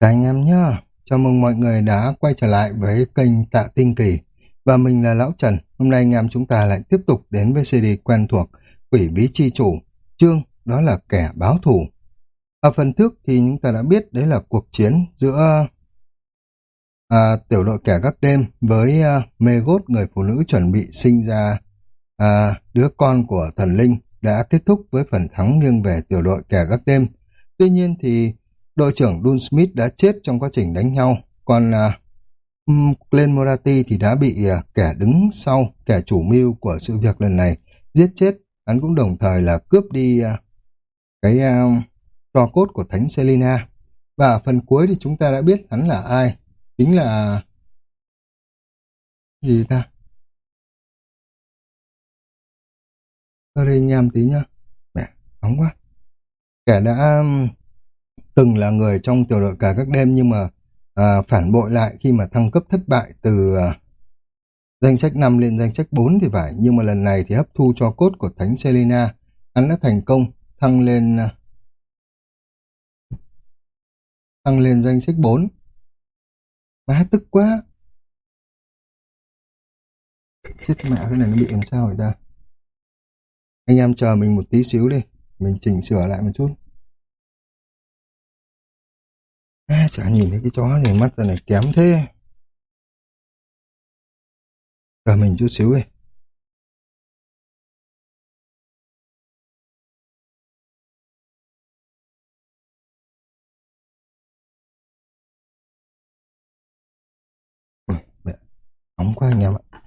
Các anh em nhá, chào mừng mọi người đã quay trở lại với kênh Tạ Tinh Kỳ. Và mình là Lão Trần, hôm nay anh em chúng ta lại tiếp tục đến với CD quen thuộc Quỷ Bí Chi Chủ, chương đó là kẻ báo thù. Ở phần trước thì chúng ta đã biết đấy là cuộc chiến giữa à, tiểu đội kẻ gác đêm với à, mê gốt người phụ nữ chuẩn bị sinh ra à, đứa con của thần linh đã kết thúc với phần thắng nghiêng về tiểu đội kẻ gác đêm. Tuy nhiên thì đội trưởng Dun Smith đã chết trong quá trình đánh nhau, còn uh, Glenn Morati thì đã bị uh, kẻ đứng sau, kẻ chủ mưu của sự việc lần này giết chết. Hắn cũng đồng thời là cướp đi uh, cái uh, trò cốt của Thánh Selina. Và phần cuối thì chúng ta đã biết hắn là ai. Chính là... Gì ta? Sorry nham tí nhá. Mẹ, nóng quá. Kẻ đã từng là người trong tiểu đội cả các đêm nhưng mà à, phản bội lại khi mà thăng cấp thất bại từ à, danh sách 5 lên danh sách 4 thì phải, nhưng mà lần này thì hấp thu cho cốt của Thánh Selena, hắn đã thành công thăng lên à, thăng lên danh sách 4. Má tức quá. Chết mẹ cái này nó bị làm sao rồi ta? Anh em chờ mình một tí xíu đi, mình chỉnh sửa lại một chút. À, chả nhìn thấy cái chó gì mắt ra này kém thế. Chờ mình chút xíu đi. Mẹ, nóng quá anh em ạ.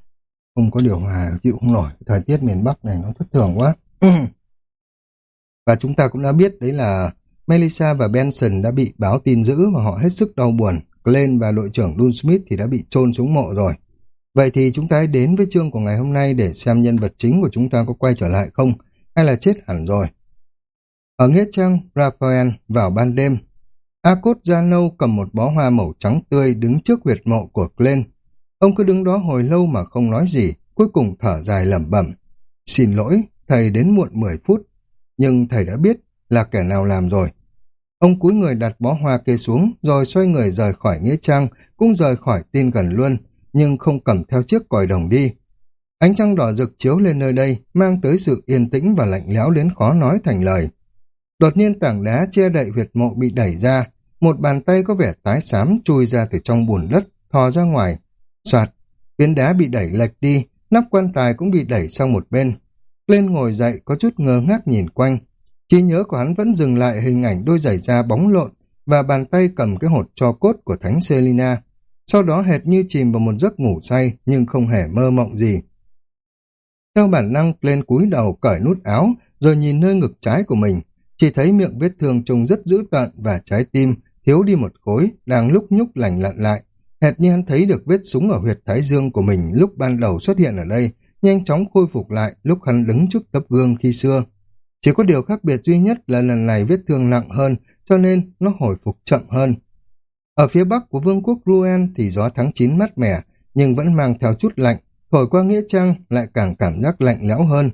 Không có điều hòa chịu không nổi. Thời tiết miền Bắc này nó thất thường quá. Và chúng ta cũng đã biết đấy là Melissa và Benson đã bị báo tin dữ và họ hết sức đau buồn. Glenn và đội trưởng Dun Smith thì đã bị chôn xuống mộ rồi. Vậy thì chúng ta hãy đến với chương của ngày hôm nay để xem nhân vật chính của chúng ta có quay trở lại không, hay là chết hẳn rồi. Ở Nghĩa Trang, Raphael vào ban đêm. Akot da nâu cầm một bó hoa màu trắng tươi đứng trước huyệt mộ của Glenn. Ông cứ đứng đó hồi lâu mà không nói gì, cuối cùng thở dài lẩm bẩm. Xin lỗi, thầy đến muộn 10 phút. Nhưng thầy đã biết là kẻ nào làm rồi. Ông cúi người đặt bó hoa kia xuống, rồi xoay người rời khỏi Nghĩa Trang, cũng rời khỏi tin gần luôn, nhưng không cầm theo chiếc còi đồng đi. Ánh trăng đỏ rực chiếu lên nơi đây, mang tới sự yên tĩnh và lạnh lẽo đến khó nói thành lời. Đột nhiên tảng đá che đậy huyệt mộ bị đẩy ra, một bàn tay có vẻ tái xám chui ra từ trong bùn đất, thò ra ngoài. Soạt, viên đá bị đẩy lệch đi, nắp quan tài cũng bị đẩy sang một bên. Lên ngồi dậy có chút ngơ ngác nhìn quanh, Trí nhớ của hắn vẫn dừng lại hình ảnh đôi giày da bóng lộn và bàn tay cầm cái hột cho cốt của Thánh Selina. Sau đó hệt như chìm vào một giấc ngủ say nhưng không hề mơ mộng gì. Theo bản năng lên cúi đầu cởi nút áo rồi nhìn nơi ngực trái của mình. Chỉ thấy miệng vết thương trông rất dữ tợn và trái tim thiếu đi một khối đang lúc nhúc lành lặn lại. Hệt như hắn thấy được vết súng ở huyệt thái dương của mình lúc ban đầu xuất hiện ở đây, nhanh chóng khôi phục lại lúc hắn đứng trước tấm gương khi xưa. Chỉ có điều khác biệt duy nhất là lần này vết thương nặng hơn, cho nên nó hồi phục chậm hơn. Ở phía bắc của vương quốc Ruen thì gió tháng 9 mát mẻ, nhưng vẫn mang theo chút lạnh, thổi qua Nghĩa Trang lại càng cảm giác lạnh lẽo hơn.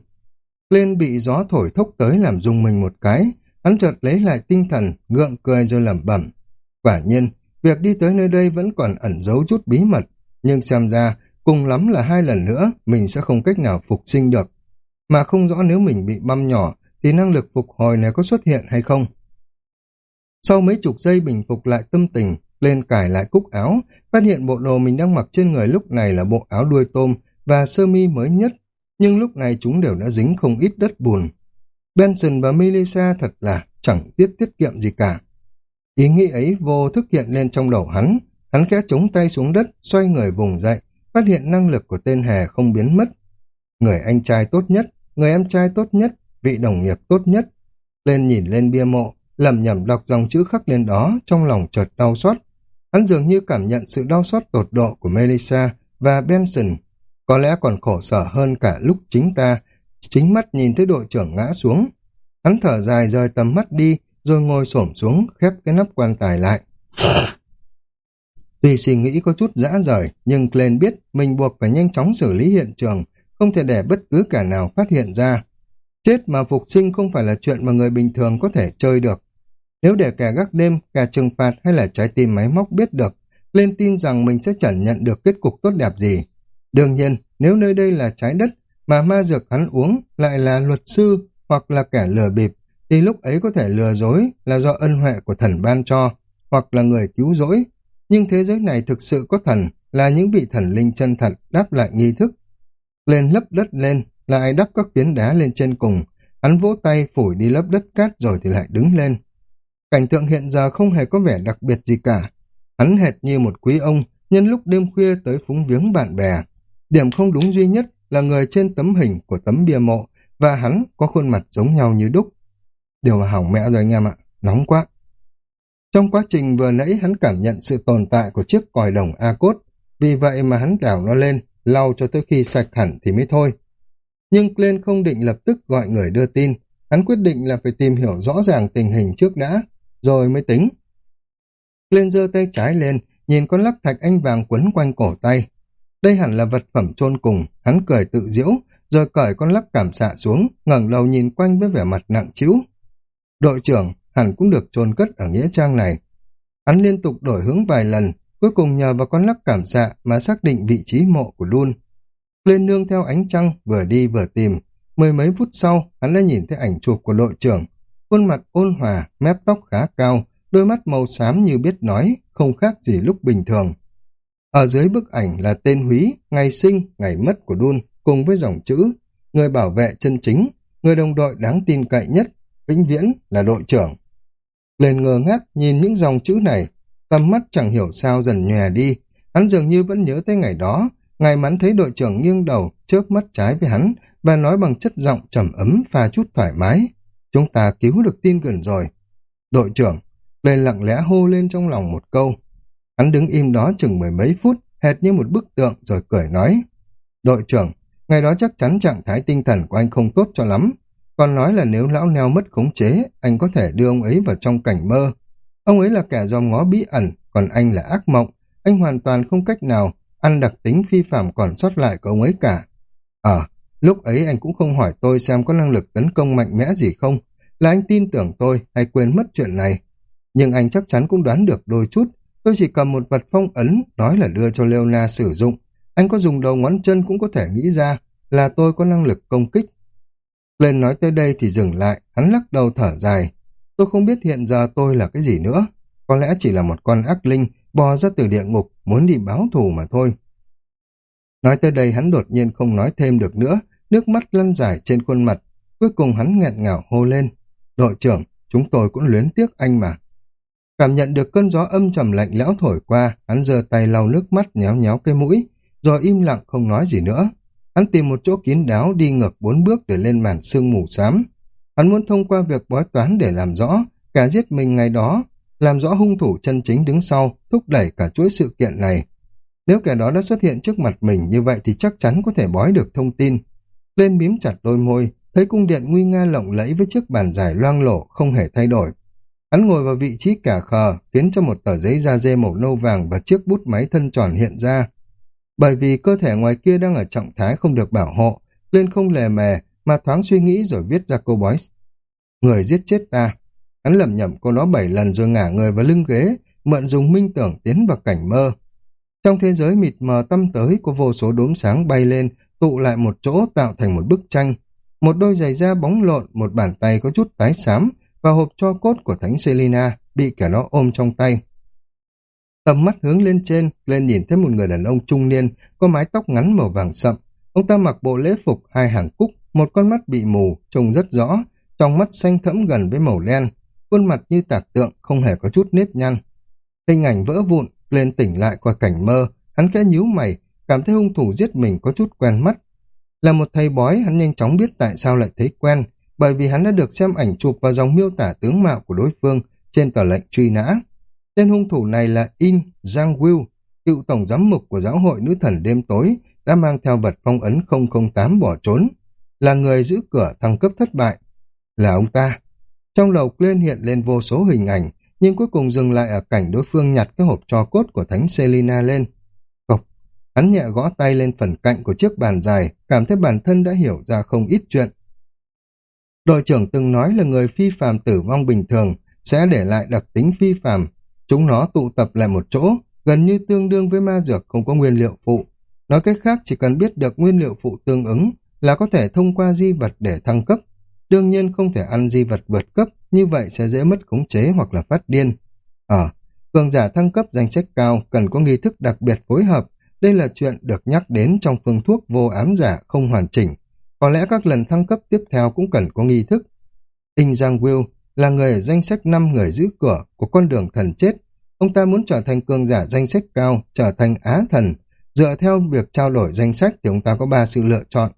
Lên bị gió thổi thốc tới làm rung mình một cái, hắn chợt lấy lại tinh thần, gượng cười rồi lẩm bẩm. Quả nhiên, việc đi tới nơi đây vẫn còn ẩn giấu chút bí mật, nhưng xem ra, cùng lắm là hai lần nữa mình sẽ không cách nào phục sinh được. Mà không rõ nếu mình bị băm nhỏ thì năng lực phục hồi này có xuất hiện hay không. Sau mấy chục giây bình phục lại tâm tình, lên cải lại cúc áo, phát hiện bộ đồ mình đang mặc trên người lúc này là bộ áo đuôi tôm và sơ mi mới nhất, nhưng lúc này chúng đều đã dính không ít đất bùn. Benson và Melissa thật là chẳng tiết tiết kiệm gì cả. Ý nghĩ ấy vô thức hiện lên trong đầu hắn, hắn khẽ chống tay xuống đất, xoay người vùng dậy, phát hiện năng lực của tên hề không biến mất. Người anh trai tốt nhất, người em trai tốt nhất, vị đồng nghiệp tốt nhất. Lên nhìn lên bia mộ, lầm nhầm đọc dòng chữ khắc lên đó, trong lòng chợt đau xót. Hắn dường như cảm nhận sự đau xót tột độ của Melissa và Benson. Có lẽ còn khổ sở hơn cả lúc chính ta, chính mắt nhìn thấy đội trưởng ngã xuống. Hắn thở dài rời tầm mắt đi, rồi ngồi xổm xuống, khép cái nắp quan tài lại. Tuy suy nghĩ có chút dã rời, nhưng Glenn biết mình buộc phải nhanh chóng xử lý hiện trường, không thể để bất cứ kẻ nào phát hiện ra. Chết mà phục sinh không phải là chuyện mà người bình thường có thể chơi được. Nếu để kẻ gác đêm, kẻ trừng phạt hay là trái tim máy móc biết được, lên tin rằng mình sẽ chẳng nhận được kết cục tốt đẹp gì. Đương nhiên, nếu nơi đây là trái đất, mà ma dược hắn uống lại là luật sư hoặc là kẻ lừa bịp, thì lúc ấy có thể lừa dối là do ân huệ của thần ban cho, hoặc là người cứu rỗi. Nhưng thế giới này thực sự có thần, là những vị thần linh chân thật đáp lại nghi thức. Lên lấp đất lên, lại đắp các phiến đá lên trên cùng, hắn vỗ tay phủi đi lớp đất cát rồi thì lại đứng lên. Cảnh tượng hiện giờ không hề có vẻ đặc biệt gì cả. Hắn hệt như một quý ông, nhân lúc đêm khuya tới phúng viếng bạn bè. Điểm không đúng duy nhất là người trên tấm hình của tấm bia mộ và hắn có khuôn mặt giống nhau như đúc. Điều mà hỏng mẹ rồi anh em ạ, nóng quá. Trong quá trình vừa nãy hắn cảm nhận sự tồn tại của chiếc còi đồng A-cốt, vì vậy mà hắn đảo nó lên, lau cho tới khi sạch hẳn thì mới thôi. Nhưng Glenn không định lập tức gọi người đưa tin, hắn quyết định là phải tìm hiểu rõ ràng tình hình trước đã, rồi mới tính. Glenn giơ tay trái lên, nhìn con lắc thạch anh vàng quấn quanh cổ tay. Đây hẳn là vật phẩm chôn cùng, hắn cười tự diễu, rồi cởi con lắc cảm xạ xuống, ngẩng đầu nhìn quanh với vẻ mặt nặng trĩu. Đội trưởng hẳn cũng được chôn cất ở nghĩa trang này. Hắn liên tục đổi hướng vài lần, cuối cùng nhờ vào con lắc cảm xạ mà xác định vị trí mộ của Đun. Lên nương theo ánh trăng, vừa đi vừa tìm. Mười mấy phút sau, hắn đã nhìn thấy ảnh chụp của đội trưởng. Khuôn mặt ôn hòa, mép tóc khá cao, đôi mắt màu xám như biết nói, không khác gì lúc bình thường. Ở dưới bức ảnh là tên húy, ngày sinh, ngày mất của Đun, cùng với dòng chữ, người bảo vệ chân chính, người đồng đội đáng tin cậy nhất, vĩnh viễn là đội trưởng. Lên ngơ ngác nhìn những dòng chữ này, tầm mắt chẳng hiểu sao dần nhòe đi, hắn dường như vẫn nhớ tới ngày đó, ngài mắn thấy đội trưởng nghiêng đầu, chớp mắt trái với hắn và nói bằng chất giọng trầm ấm pha chút thoải mái. Chúng ta cứu được tin gần rồi. Đội trưởng, lên lặng lẽ hô lên trong lòng một câu. Hắn đứng im đó chừng mười mấy phút, hệt như một bức tượng rồi cười nói. Đội trưởng, ngày đó chắc chắn trạng thái tinh thần của anh không tốt cho lắm. Còn nói là nếu lão neo mất khống chế, anh có thể đưa ông ấy vào trong cảnh mơ. Ông ấy là kẻ dòm ngó bí ẩn, còn anh là ác mộng. Anh hoàn toàn không cách nào ăn đặc tính phi phạm còn sót lại của ông ấy cả. Ờ, lúc ấy anh cũng không hỏi tôi xem có năng lực tấn công mạnh mẽ gì không, là anh tin tưởng tôi hay quên mất chuyện này. Nhưng anh chắc chắn cũng đoán được đôi chút, tôi chỉ cầm một vật phong ấn, nói là đưa cho Leona sử dụng. Anh có dùng đầu ngón chân cũng có thể nghĩ ra là tôi có năng lực công kích. Lên nói tới đây thì dừng lại, hắn lắc đầu thở dài. Tôi không biết hiện giờ tôi là cái gì nữa. Có lẽ chỉ là một con ác linh bò ra từ địa ngục muốn đi báo thù mà thôi. Nói tới đây hắn đột nhiên không nói thêm được nữa, nước mắt lăn dài trên khuôn mặt. Cuối cùng hắn nghẹn ngào hô lên. Đội trưởng, chúng tôi cũng luyến tiếc anh mà. Cảm nhận được cơn gió âm trầm lạnh lẽo thổi qua, hắn giơ tay lau nước mắt nhéo nhéo cái mũi, rồi im lặng không nói gì nữa. Hắn tìm một chỗ kín đáo đi ngược bốn bước để lên màn sương mù xám. Hắn muốn thông qua việc bói toán để làm rõ cả giết mình ngày đó, làm rõ hung thủ chân chính đứng sau, thúc đẩy cả chuỗi sự kiện này. Nếu kẻ đó đã xuất hiện trước mặt mình như vậy thì chắc chắn có thể bói được thông tin. Lên mím chặt đôi môi, thấy cung điện nguy nga lộng lẫy với chiếc bàn dài loang lổ không hề thay đổi. Hắn ngồi vào vị trí cả khờ, khiến cho một tờ giấy da dê màu nâu vàng và chiếc bút máy thân tròn hiện ra. Bởi vì cơ thể ngoài kia đang ở trạng thái không được bảo hộ, lên không lè mè, mà thoáng suy nghĩ rồi viết ra câu bói. Người giết chết ta. Hắn lầm nhầm câu đó bảy lần rồi ngả người vào lưng ghế, mượn dùng minh tưởng tiến vào cảnh mơ. Trong thế giới mịt mờ tâm tới có vô số đốm sáng bay lên, tụ lại một chỗ tạo thành một bức tranh. Một đôi giày da bóng lộn, một bàn tay có chút tái xám và hộp cho cốt của thánh Selina bị kẻ đó ôm trong tay. Tầm mắt hướng lên trên, lên nhìn thấy một người đàn ông trung niên có mái tóc ngắn màu vàng sậm. Ông ta mặc bộ lễ phục hai hàng cúc, một con mắt bị mù, trông rất rõ, trong mắt xanh thẫm gần với màu đen, khuôn mặt như tạc tượng, không hề có chút nếp nhăn. Hình ảnh vỡ vụn, lên tỉnh lại qua cảnh mơ, hắn khẽ nhíu mày, cảm thấy hung thủ giết mình có chút quen mắt. Là một thầy bói, hắn nhanh chóng biết tại sao lại thấy quen, bởi vì hắn đã được xem ảnh chụp và dòng miêu tả tướng mạo của đối phương trên tờ lệnh truy nã. Tên hung thủ này là In Giang Will, cựu tổng giám mục của giáo hội nữ thần đêm tối, đã mang theo vật phong ấn 008 bỏ trốn, là người giữ cửa thăng cấp thất bại. Là ông ta. Trong đầu lên hiện lên vô số hình ảnh, nhưng cuối cùng dừng lại ở cảnh đối phương nhặt cái hộp trò cốt của thánh Selina lên. Cộc, hắn nhẹ gõ tay lên phần cạnh của chiếc bàn dài, cảm thấy bản thân đã hiểu ra không ít chuyện. Đội trưởng từng nói là người phi phàm tử vong bình thường, sẽ để lại đặc tính phi phàm. Chúng nó tụ tập lại một chỗ, gần như tương đương với ma dược không có nguyên liệu phụ. Nói cách khác chỉ cần biết được nguyên liệu phụ tương ứng là có thể thông qua di vật để thăng cấp. Đương nhiên không thể ăn di vật vượt cấp, như vậy sẽ dễ mất khống chế hoặc là phát điên. Ở, cường giả thăng cấp danh sách cao cần có nghi thức đặc biệt phối hợp. Đây là chuyện được nhắc đến trong phương thuốc vô ám giả không hoàn chỉnh. Có lẽ các lần thăng cấp tiếp theo cũng cần có nghi thức. In Giang Will là người ở danh sách 5 người giữ cửa của con đường thần chết. Ông ta muốn trở thành cường giả danh sách cao, trở thành á thần. Dựa theo việc trao đổi danh sách thì ông ta có ba sự lựa chọn.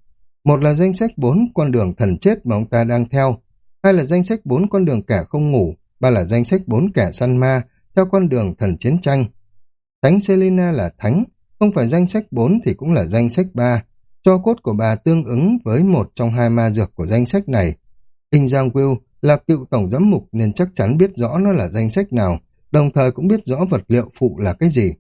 Một là danh sách bốn con đường thần chết mà ông ta đang theo. Hai là danh sách bốn con đường kẻ không ngủ. Ba là danh sách bốn kẻ săn ma theo con đường thần chiến tranh. Thánh Selina là thánh, không phải danh sách bốn thì cũng là danh sách ba. Cho cốt của bà tương ứng với một trong hai ma dược của danh sách này. In Giang Will là cựu tổng giám mục nên chắc chắn biết rõ nó là danh sách nào, đồng thời cũng biết rõ vật liệu phụ là cái gì.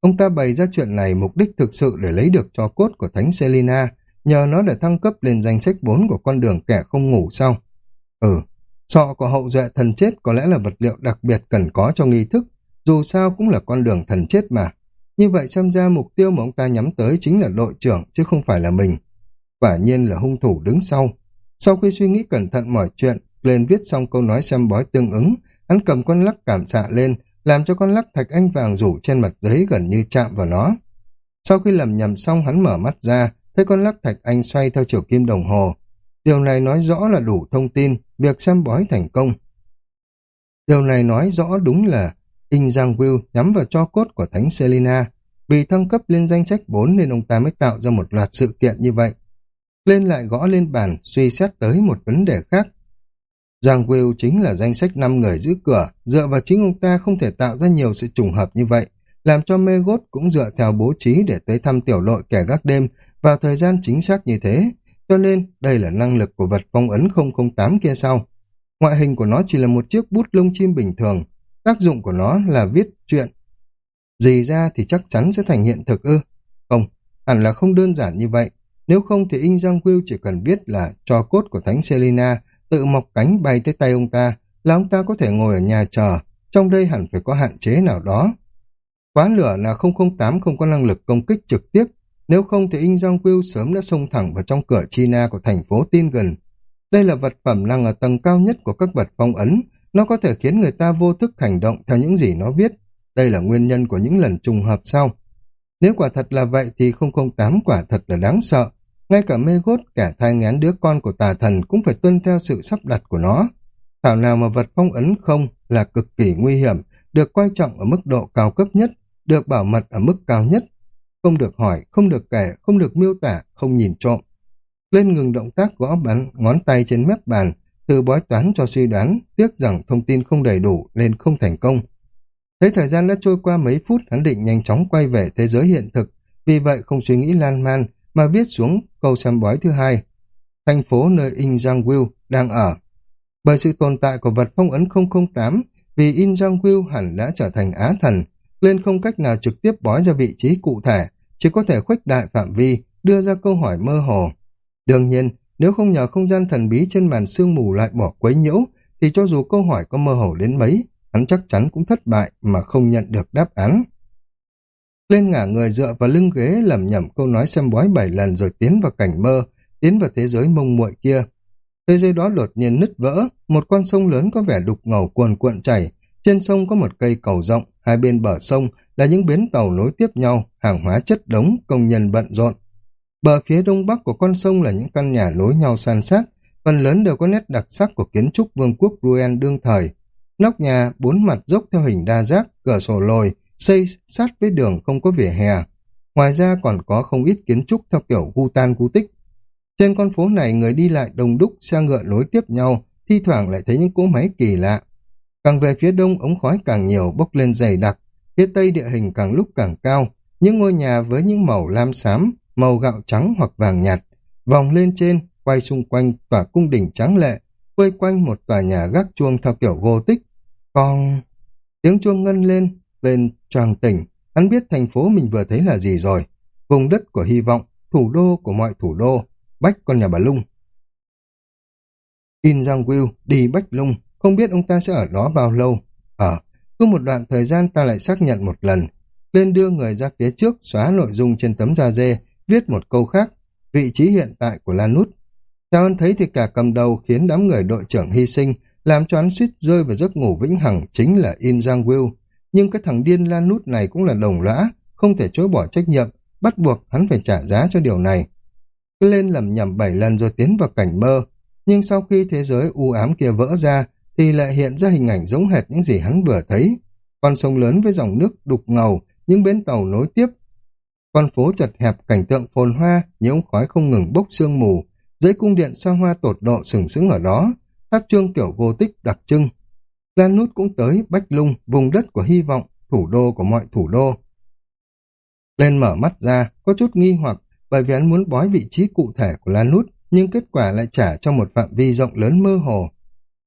Ông ta bày ra chuyện này mục đích thực sự để lấy được cho cốt của Thánh Selina, nhờ nó để thăng cấp lên danh sách 4 của con đường kẻ không ngủ sau. Ừ, sọ của hậu duệ thần chết có lẽ là vật liệu đặc biệt cần có cho nghi thức, dù sao cũng là con đường thần chết mà. Như vậy xem ra mục tiêu mà ông ta nhắm tới chính là đội trưởng chứ không phải là mình. Quả nhiên là hung thủ đứng sau. Sau khi suy nghĩ cẩn thận mọi chuyện, lên viết xong câu nói xem bói tương ứng, hắn cầm con lắc cảm xạ lên, làm cho con lắc thạch anh vàng rủ trên mặt giấy gần như chạm vào nó. Sau khi lầm nhầm xong hắn mở mắt ra, thấy con lắc thạch anh xoay theo chiều kim đồng hồ. Điều này nói rõ là đủ thông tin, việc xem bói thành công. Điều này nói rõ đúng là In Giang Will nhắm vào cho cốt của Thánh Selina. Vì thăng cấp lên danh sách 4 nên ông ta mới tạo ra một loạt sự kiện như vậy. Lên lại gõ lên bàn, suy xét tới một vấn đề khác. Giang Will chính là danh sách 5 người giữ cửa, dựa vào chính ông ta không thể tạo ra nhiều sự trùng hợp như vậy, làm cho mê gốt cũng dựa theo bố trí để tới thăm tiểu đội kẻ gác đêm vào thời gian chính xác như thế, cho nên đây là năng lực của vật phong ấn 008 kia sau. Ngoại hình của nó chỉ là một chiếc bút lông chim bình thường, tác dụng của nó là viết chuyện. Gì ra thì chắc chắn sẽ thành hiện thực ư? Không, hẳn là không đơn giản như vậy. Nếu không thì In Giang Will chỉ cần biết là cho cốt của Thánh Selina tự mọc cánh bay tới tay ông ta, là ông ta có thể ngồi ở nhà chờ, trong đây hẳn phải có hạn chế nào đó. Quá lửa là 008 không có năng lực công kích trực tiếp, nếu không thì In Jong Quyêu sớm đã xông thẳng vào trong cửa China của thành phố Tin gần. Đây là vật phẩm nằm ở tầng cao nhất của các vật phong ấn, nó có thể khiến người ta vô thức hành động theo những gì nó viết. Đây là nguyên nhân của những lần trùng hợp sau. Nếu quả thật là vậy thì 008 quả thật là đáng sợ, ngay cả mê gốt kẻ thai ngán đứa con của tà thần cũng phải tuân theo sự sắp đặt của nó. Thảo nào mà vật phong ấn không là cực kỳ nguy hiểm, được coi trọng ở mức độ cao cấp nhất, được bảo mật ở mức cao nhất. Không được hỏi, không được kể, không được miêu tả, không nhìn trộm. Lên ngừng động tác gõ bắn ngón tay trên mép bàn, từ bói toán cho suy đoán, tiếc rằng thông tin không đầy đủ nên không thành công. Thấy thời gian đã trôi qua mấy phút, hắn định nhanh chóng quay về thế giới hiện thực, vì vậy không suy nghĩ lan man, mà viết xuống câu xem bói thứ hai. Thành phố nơi In Giang Will đang ở. Bởi sự tồn tại của vật phong ấn 008, vì In Giang Will hẳn đã trở thành á thần, lên không cách nào trực tiếp bói ra vị trí cụ thể, chỉ có thể khuếch đại phạm vi, đưa ra câu hỏi mơ hồ. Đương nhiên, nếu không nhờ không gian thần bí trên màn sương mù lại bỏ quấy nhiễu, thì cho dù câu hỏi có mơ hồ đến mấy, hắn chắc chắn cũng thất bại mà không nhận được đáp án. Lên ngả người dựa vào lưng ghế lẩm nhẩm câu nói xem bói bảy lần rồi tiến vào cảnh mơ, tiến vào thế giới mông muội kia. Thế giới đó đột nhiên nứt vỡ, một con sông lớn có vẻ đục ngầu cuồn cuộn chảy, trên sông có một cây cầu rộng, hai bên bờ sông là những bến tàu nối tiếp nhau, hàng hóa chất đống, công nhân bận rộn. Bờ phía đông bắc của con sông là những căn nhà nối nhau san sát, phần lớn đều có nét đặc sắc của kiến trúc vương quốc Ruen đương thời. Nóc nhà bốn mặt dốc theo hình đa giác, cửa sổ lồi, xây sát với đường không có vỉa hè. Ngoài ra còn có không ít kiến trúc theo kiểu gu tan gu tích. Trên con phố này người đi lại đông đúc, xe ngựa nối tiếp nhau, thi thoảng lại thấy những cỗ máy kỳ lạ. Càng về phía đông ống khói càng nhiều bốc lên dày đặc, phía tây địa hình càng lúc càng cao, những ngôi nhà với những màu lam xám, màu gạo trắng hoặc vàng nhạt, vòng lên trên, quay xung quanh tòa cung đỉnh trắng lệ, quay quanh một tòa nhà gác chuông theo kiểu vô tích. Còn tiếng chuông ngân lên, lên choàng tỉnh, hắn biết thành phố mình vừa thấy là gì rồi. Vùng đất của hy vọng, thủ đô của mọi thủ đô, bách con nhà bà Lung. In Giang Will đi Bách Lung, không biết ông ta sẽ ở đó bao lâu. Ở, cứ một đoạn thời gian ta lại xác nhận một lần. Lên đưa người ra phía trước, xóa nội dung trên tấm da dê, viết một câu khác, vị trí hiện tại của Lan Nút. Theo ơn thấy thì cả cầm đầu khiến đám người đội trưởng hy sinh, làm cho hắn suýt rơi vào giấc ngủ vĩnh hằng chính là In Giang Will. Nhưng cái thằng điên Lan Nút này cũng là đồng lõa, không thể chối bỏ trách nhiệm, bắt buộc hắn phải trả giá cho điều này. Cứ lên lầm nhầm bảy lần rồi tiến vào cảnh mơ, nhưng sau khi thế giới u ám kia vỡ ra, thì lại hiện ra hình ảnh giống hệt những gì hắn vừa thấy. Con sông lớn với dòng nước đục ngầu, những bến tàu nối tiếp. Con phố chật hẹp cảnh tượng phồn hoa, những khói không ngừng bốc sương mù, dãy cung điện xa hoa tột độ sừng sững ở đó, tháp trương kiểu vô tích đặc trưng. Lan Nút cũng tới Bách Lung, vùng đất của hy vọng, thủ đô của mọi thủ đô. Lên mở mắt ra, có chút nghi hoặc, bởi vì hắn muốn bói vị trí cụ thể của Lan Nút, nhưng kết quả lại trả cho một phạm vi rộng lớn mơ hồ.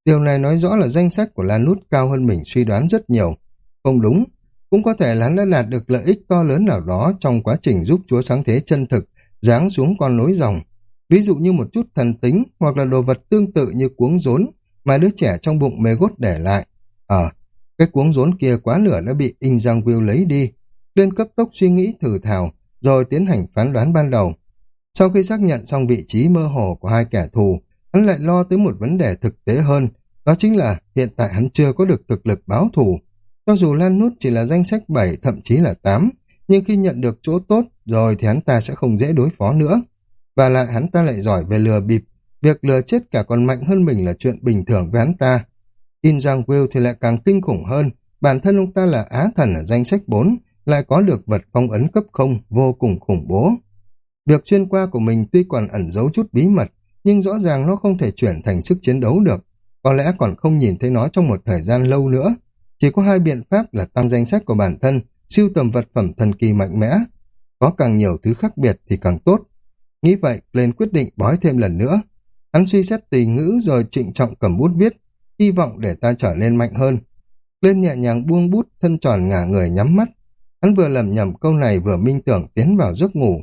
Điều này nói rõ là danh sách của Lan Nút cao hơn mình suy đoán rất nhiều. Không đúng, cũng có thể là hắn đã đạt được lợi ích to lớn nào đó trong quá trình giúp Chúa Sáng Thế chân thực giáng xuống con nối dòng. Ví dụ như một chút thần tính hoặc là đồ vật tương tự như cuống rốn mà đứa trẻ trong bụng mê gốt để lại. Ờ, à, cái cuống rốn kia quá nửa đã bị In Giang Will lấy đi. Lên cấp tốc suy nghĩ thử thảo rồi tiến hành phán đoán ban đầu. Sau khi xác nhận xong vị trí mơ hồ của hai kẻ thù, hắn lại lo tới một vấn đề thực tế hơn, đó chính là hiện tại hắn chưa có được thực lực báo thù. Cho dù Lan Nút chỉ là danh sách 7, thậm chí là 8, nhưng khi nhận được chỗ tốt rồi thì hắn ta sẽ không dễ đối phó nữa. Và lại hắn ta lại giỏi về lừa bịp, việc lừa chết cả còn mạnh hơn mình là chuyện bình thường với hắn ta. In Giang Will thì lại càng kinh khủng hơn, bản thân ông ta là á thần ở danh sách 4, lại có được vật phong ấn cấp không vô cùng khủng bố. Việc xuyên qua của mình tuy còn ẩn giấu chút bí mật, nhưng rõ ràng nó không thể chuyển thành sức chiến đấu được. Có lẽ còn không nhìn thấy nó trong một thời gian lâu nữa. Chỉ có hai biện pháp là tăng danh sách của bản thân, siêu tầm vật phẩm thần kỳ mạnh mẽ. Có càng nhiều thứ khác biệt thì càng tốt. Nghĩ vậy, lên quyết định bói thêm lần nữa. Hắn suy xét tùy ngữ rồi trịnh trọng cầm bút viết, hy vọng để ta trở nên mạnh hơn. Lên nhẹ nhàng buông bút, thân tròn ngả người nhắm mắt. Hắn vừa lầm nhầm câu này vừa minh tưởng tiến vào giấc ngủ.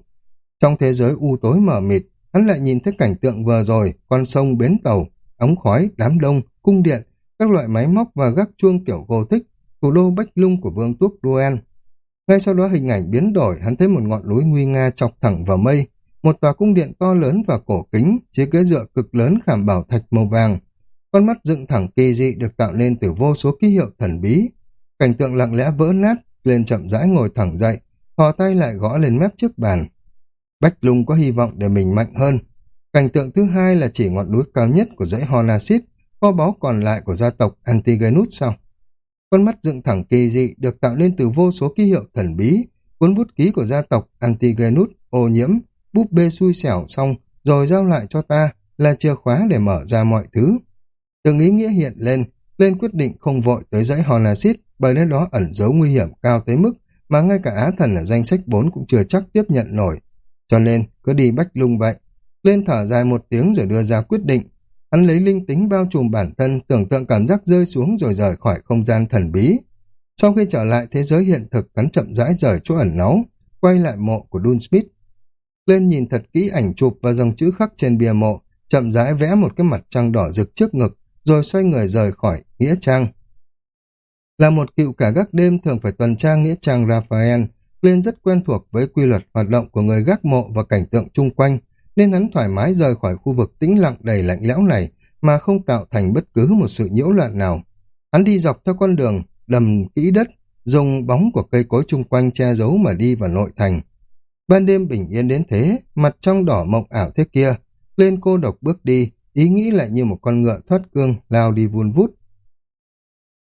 Trong thế giới u tối mờ mịt, hắn lại nhìn thấy cảnh tượng vừa rồi, con sông bến tàu, ống khói, đám đông, cung điện, các loại máy móc và gác chuông kiểu gô tích, thủ đô Bách Lung của vương quốc Ruen. Ngay sau đó hình ảnh biến đổi, hắn thấy một ngọn núi nguy nga chọc thẳng vào mây, một tòa cung điện to lớn và cổ kính, chiếc ghế dựa cực lớn khảm bảo thạch màu vàng. Con mắt dựng thẳng kỳ dị được tạo nên từ vô số ký hiệu thần bí. Cảnh tượng lặng lẽ vỡ nát, lên chậm rãi ngồi thẳng dậy, thò tay lại gõ lên mép trước bàn. Bách Lung có hy vọng để mình mạnh hơn. Cảnh tượng thứ hai là chỉ ngọn núi cao nhất của dãy Honasit, kho báu còn lại của gia tộc Antigenus sau. Con mắt dựng thẳng kỳ dị được tạo nên từ vô số ký hiệu thần bí, cuốn bút ký của gia tộc Antigenus ô nhiễm, búp bê xui xẻo xong rồi giao lại cho ta là chìa khóa để mở ra mọi thứ. Từng ý nghĩa hiện lên, lên quyết định không vội tới dãy Honasit bởi nơi đó ẩn giấu nguy hiểm cao tới mức mà ngay cả Á Thần ở danh sách 4 cũng chưa chắc tiếp nhận nổi. Cho nên, cứ đi bách lung vậy. Lên thở dài một tiếng rồi đưa ra quyết định. Hắn lấy linh tính bao trùm bản thân, tưởng tượng cảm giác rơi xuống rồi rời khỏi không gian thần bí. Sau khi trở lại thế giới hiện thực, hắn chậm rãi rời chỗ ẩn náu, quay lại mộ của Dun Smith. Lên nhìn thật kỹ ảnh chụp và dòng chữ khắc trên bia mộ, chậm rãi vẽ một cái mặt trăng đỏ rực trước ngực, rồi xoay người rời khỏi Nghĩa Trang. Là một cựu cả gác đêm thường phải tuần tra Nghĩa Trang Raphael, lên rất quen thuộc với quy luật hoạt động của người gác mộ và cảnh tượng chung quanh, nên hắn thoải mái rời khỏi khu vực tĩnh lặng đầy lạnh lẽo này mà không tạo thành bất cứ một sự nhiễu loạn nào. Hắn đi dọc theo con đường, đầm kỹ đất, dùng bóng của cây cối chung quanh che giấu mà đi vào nội thành. Ban đêm bình yên đến thế, mặt trong đỏ mộng ảo thế kia, lên cô độc bước đi, ý nghĩ lại như một con ngựa thoát cương lao đi vun vút.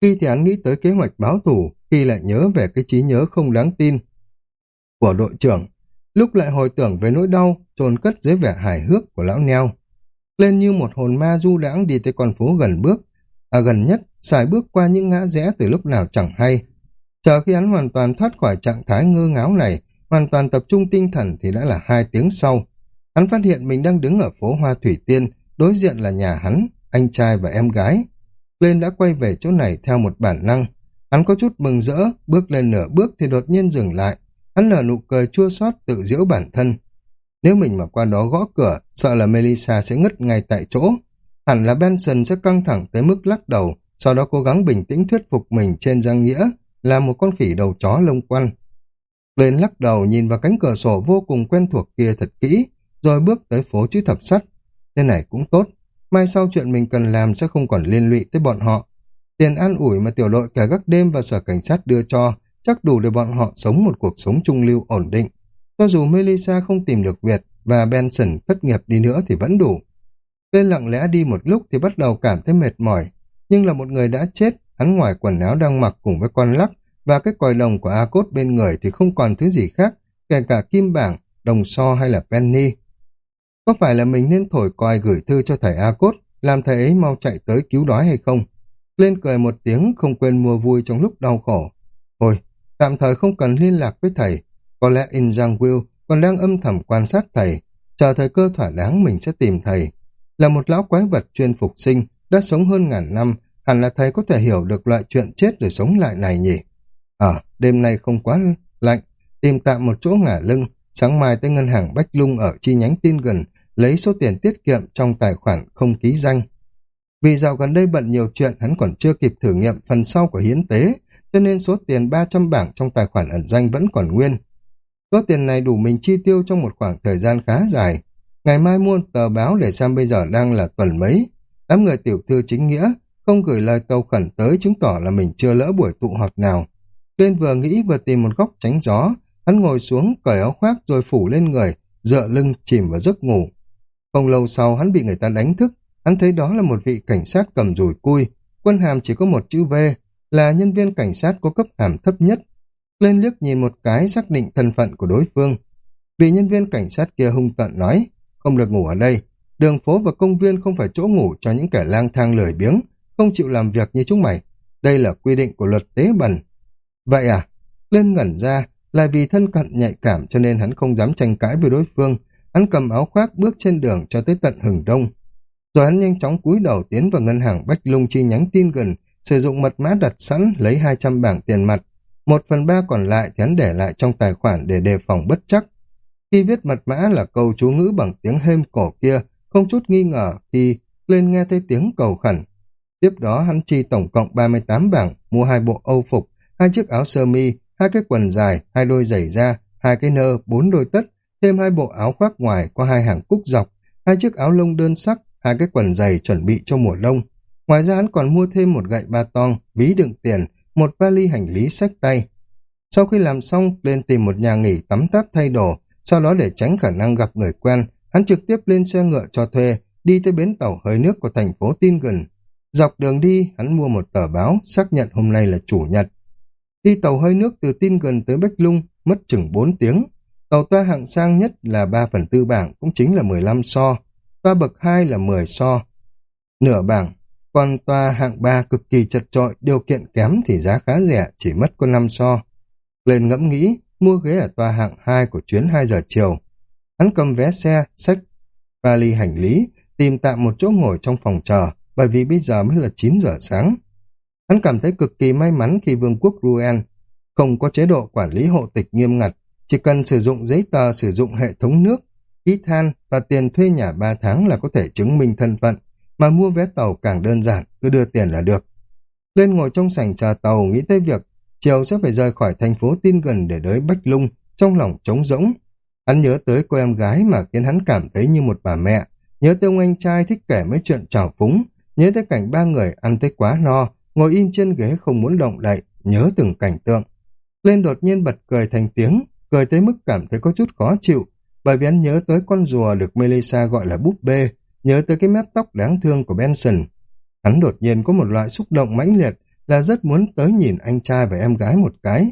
Khi thì hắn nghĩ tới kế hoạch báo thủ, khi lại nhớ về cái trí nhớ không đáng tin của đội trưởng, lúc lại hồi tưởng về nỗi đau trồn cất dưới vẻ hài hước của lão neo. Lên như một hồn ma du đãng đi tới con phố gần bước, à gần nhất, xài bước qua những ngã rẽ từ lúc nào chẳng hay. Chờ khi hắn hoàn toàn thoát khỏi trạng thái ngơ ngáo này, hoàn toàn tập trung tinh thần thì đã là hai tiếng sau. Hắn phát hiện mình đang đứng ở phố Hoa Thủy Tiên, đối diện là nhà hắn, anh trai và em gái. Lên đã quay về chỗ này theo một bản năng. Hắn có chút mừng rỡ, bước lên nửa bước thì đột nhiên dừng lại. Hắn nở nụ cười chua xót tự giễu bản thân. Nếu mình mà qua đó gõ cửa, sợ là Melissa sẽ ngất ngay tại chỗ. Hẳn là Benson sẽ căng thẳng tới mức lắc đầu, sau đó cố gắng bình tĩnh thuyết phục mình trên giang nghĩa là một con khỉ đầu chó lông quăn. Lên lắc đầu nhìn vào cánh cửa sổ vô cùng quen thuộc kia thật kỹ, rồi bước tới phố chữ thập sắt. Thế này cũng tốt, mai sau chuyện mình cần làm sẽ không còn liên lụy tới bọn họ. Tiền an ủi mà tiểu đội kẻ gác đêm và sở cảnh sát đưa cho chắc đủ để bọn họ sống một cuộc sống trung lưu ổn định. Cho dù Melissa không tìm được Việt và Benson thất nghiệp đi nữa thì vẫn đủ. Lên lặng lẽ đi một lúc thì bắt đầu cảm thấy mệt mỏi. Nhưng là một người đã chết, hắn ngoài quần áo đang mặc cùng với con lắc và cái còi đồng của A-Cốt bên người thì không còn thứ gì khác, kể cả kim bảng, đồng so hay là penny. Có phải là mình nên thổi còi gửi thư cho thầy A-Cốt, làm thầy ấy mau chạy tới cứu đói hay không? Lên cười một tiếng không quên mua vui trong lúc đau khổ. Thôi, tạm thời không cần liên lạc với thầy. Có lẽ In Giang Will còn đang âm thầm quan sát thầy. Chờ thời cơ thỏa đáng mình sẽ tìm thầy. Là một lão quái vật chuyên phục sinh, đã sống hơn ngàn năm, hẳn là thầy có thể hiểu được loại chuyện chết rồi sống lại này nhỉ. Ờ, đêm nay không quá lạnh, tìm tạm một chỗ ngả lưng, sáng mai tới ngân hàng Bách Lung ở chi nhánh tin gần, lấy số tiền tiết kiệm trong tài khoản không ký danh. Vì dạo gần đây bận nhiều chuyện hắn còn chưa kịp thử nghiệm phần sau của hiến tế, cho nên số tiền 300 bảng trong tài khoản ẩn danh vẫn còn nguyên. Số tiền này đủ mình chi tiêu trong một khoảng thời gian khá dài. Ngày mai mua tờ báo để xem bây giờ đang là tuần mấy. Đám người tiểu thư chính nghĩa không gửi lời cầu khẩn tới chứng tỏ là mình chưa lỡ buổi tụ họp nào. Lên vừa nghĩ vừa tìm một góc tránh gió, hắn ngồi xuống cởi áo khoác rồi phủ lên người, dựa lưng chìm vào giấc ngủ. Không lâu sau hắn bị người ta đánh thức, hắn thấy đó là một vị cảnh sát cầm rùi cui, quân hàm chỉ có một chữ V, là nhân viên cảnh sát có cấp hàm thấp nhất. Lên liếc nhìn một cái xác định thân phận của đối phương. Vị nhân viên cảnh sát kia hung tận nói, không được ngủ ở đây, đường phố và công viên không phải chỗ ngủ cho những kẻ lang thang lười biếng, không chịu làm việc như chúng mày. Đây là quy định của luật tế bẩn. Vậy à? Lên ngẩn ra, là vì thân cận nhạy cảm cho nên hắn không dám tranh cãi với đối phương. Hắn cầm áo khoác bước trên đường cho tới tận hừng đông. Rồi hắn nhanh chóng cúi đầu tiến vào ngân hàng Bách Lung chi nhánh tin gần, sử dụng mật mã đặt sẵn lấy 200 bảng tiền mặt. Một phần ba còn lại thì hắn để lại trong tài khoản để đề phòng bất chắc. Khi viết mật mã là câu chú ngữ bằng tiếng hêm cổ kia, không chút nghi ngờ khi lên nghe thấy tiếng cầu khẩn. Tiếp đó hắn chi tổng cộng 38 bảng, mua hai bộ âu phục, hai chiếc áo sơ mi, hai cái quần dài, hai đôi giày da, hai cái nơ, bốn đôi tất, thêm hai bộ áo khoác ngoài có hai hàng cúc dọc, hai chiếc áo lông đơn sắc, hai cái quần giày chuẩn bị cho mùa đông. Ngoài ra hắn còn mua thêm một gậy ba tong, ví đựng tiền, một vali hành lý sách tay. Sau khi làm xong, lên tìm một nhà nghỉ tắm táp thay đồ, sau đó để tránh khả năng gặp người quen, hắn trực tiếp lên xe ngựa cho thuê, đi tới bến tàu hơi nước của thành phố Tin gần. Dọc đường đi, hắn mua một tờ báo, xác nhận hôm nay là chủ nhật. Đi tàu hơi nước từ Tin gần tới Bách Lung, mất chừng 4 tiếng. Tàu toa hạng sang nhất là 3 phần tư bảng, cũng chính là 15 so. Toa bậc 2 là 10 so. Nửa bảng, còn toa hạng ba cực kỳ chật trội, điều kiện kém thì giá khá rẻ, chỉ mất có năm so. Lên ngẫm nghĩ, mua ghế ở toa hạng 2 của chuyến 2 giờ chiều. Hắn cầm vé xe, sách, vali hành lý, tìm tạm một chỗ ngồi trong phòng chờ, bởi vì bây giờ mới là 9 giờ sáng. Hắn cảm thấy cực kỳ may mắn khi vương quốc Ruen không có chế độ quản lý hộ tịch nghiêm ngặt, chỉ cần sử dụng giấy tờ sử dụng hệ thống nước, khí than và tiền thuê nhà 3 tháng là có thể chứng minh thân phận, mà mua vé tàu càng đơn giản, cứ đưa tiền là được. Lên ngồi trong sảnh trà tàu nghĩ tới việc chiều sẽ phải rời khỏi thành phố tin gần để tới Bách Lung, trong lòng trống rỗng. Hắn nhớ tới cô em gái mà khiến hắn cảm thấy như một bà mẹ, nhớ tới ông anh trai thích kể mấy chuyện trào phúng, nhớ tới cảnh ba người ăn tới quá no, ngồi im trên ghế không muốn động đậy, nhớ từng cảnh tượng. Lên đột nhiên bật cười thành tiếng, cười tới mức cảm thấy có chút khó chịu, bởi vì hắn nhớ tới con rùa được Melissa gọi là búp bê, nhớ tới cái mép tóc đáng thương của Benson. Hắn đột nhiên có một loại xúc động mãnh liệt là rất muốn tới nhìn anh trai và em gái một cái.